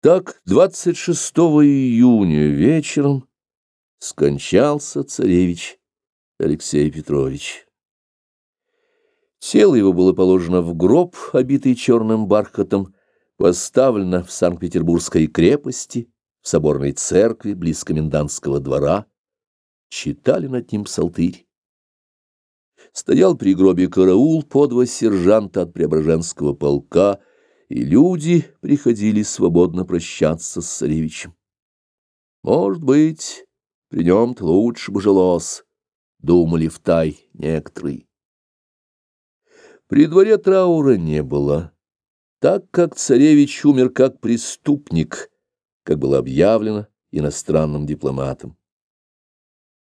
Так 26 июня вечером скончался царевич Алексей Петрович. Тело его было положено в гроб, обитый черным бархатом, поставлено в Санкт-Петербургской крепости, в соборной церкви близ комендантского двора. Читали над ним псалтырь. Стоял при гробе караул по два сержанта от Преображенского полка, и люди приходили свободно прощаться с царевичем. Может быть, при нем-то лучше бы жилось, думали в тай некоторые. При дворе траура не было, так как царевич умер как преступник, как было объявлено иностранным дипломатом.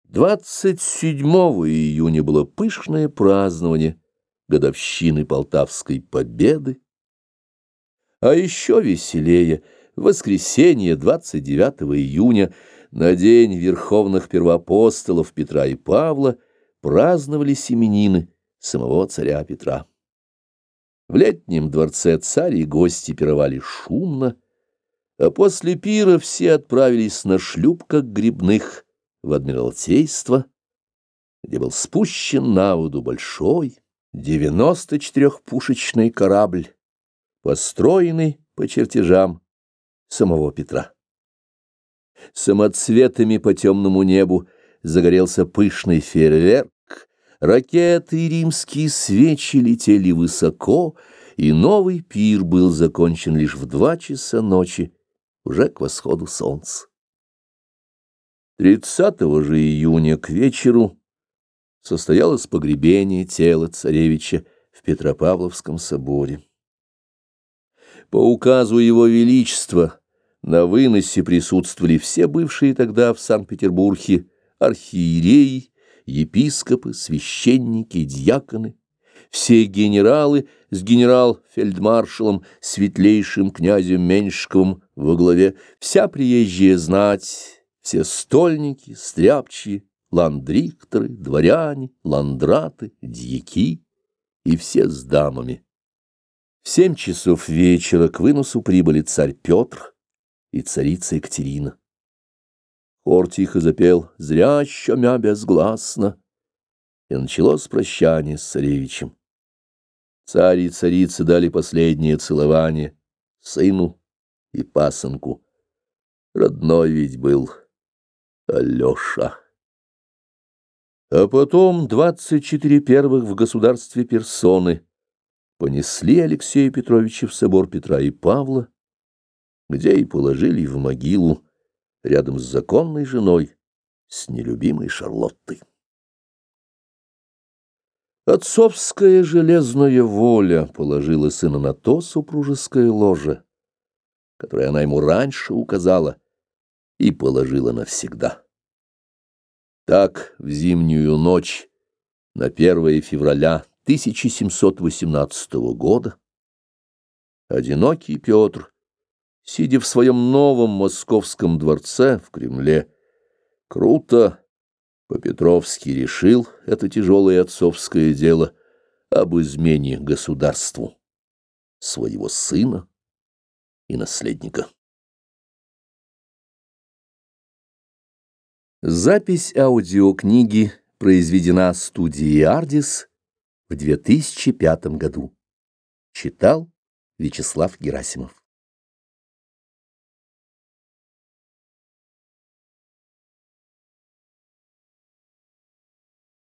27 июня было пышное празднование годовщины Полтавской победы, а еще веселее. В воскресенье 29 июня. На день верховных первоапостолов Петра и Павла праздновали именины самого царя Петра. В летнем дворце царь и гости пировали шумно, а после пира все отправились на шлюпках грибных в Адмиралтейство, где был спущен на воду большой 94-пушечный корабль, построенный по чертежам самого Петра. Самоцветами по темному небу загорелся пышный фейерверк, ракеты и римские свечи летели высоко, и новый пир был закончен лишь в два часа ночи, уже к восходу солнца. 30 же июня к вечеру состоялось погребение тела царевича в Петропавловском соборе. По указу Его Величества на выносе присутствовали все бывшие тогда в Санкт-Петербурге архиереи, епископы, священники, дьяконы, все генералы с генерал-фельдмаршалом Светлейшим князем Меньшиковым во главе, вся приезжая знать, все стольники, стряпчие, ландрикторы, дворяне, ландраты, дьяки и все с дамами. В семь часов вечера к выносу прибыли царь Петр и царица Екатерина. Хор тихо запел «Зря щемя безгласно», и началось прощание с царевичем. Царь и царица дали последнее целование сыну и пасынку. Родной ведь был Алеша. А потом двадцать четыре первых в государстве персоны — понесли Алексея Петровича в собор Петра и Павла, где и положили в могилу рядом с законной женой, с нелюбимой Шарлоттой. Отцовская железная воля положила сына на то супружеское ложе, которое она ему раньше указала, и положила навсегда. Так в зимнюю ночь на 1 февраля 1718 года одинокий Петр, сидя в своем новом московском дворце в Кремле, круто по-петровски решил это тяжелое отцовское дело об измене государству своего сына и наследника. Запись аудиокниги произведена студией «Ардис» в 2005 году. Читал Вячеслав Герасимов.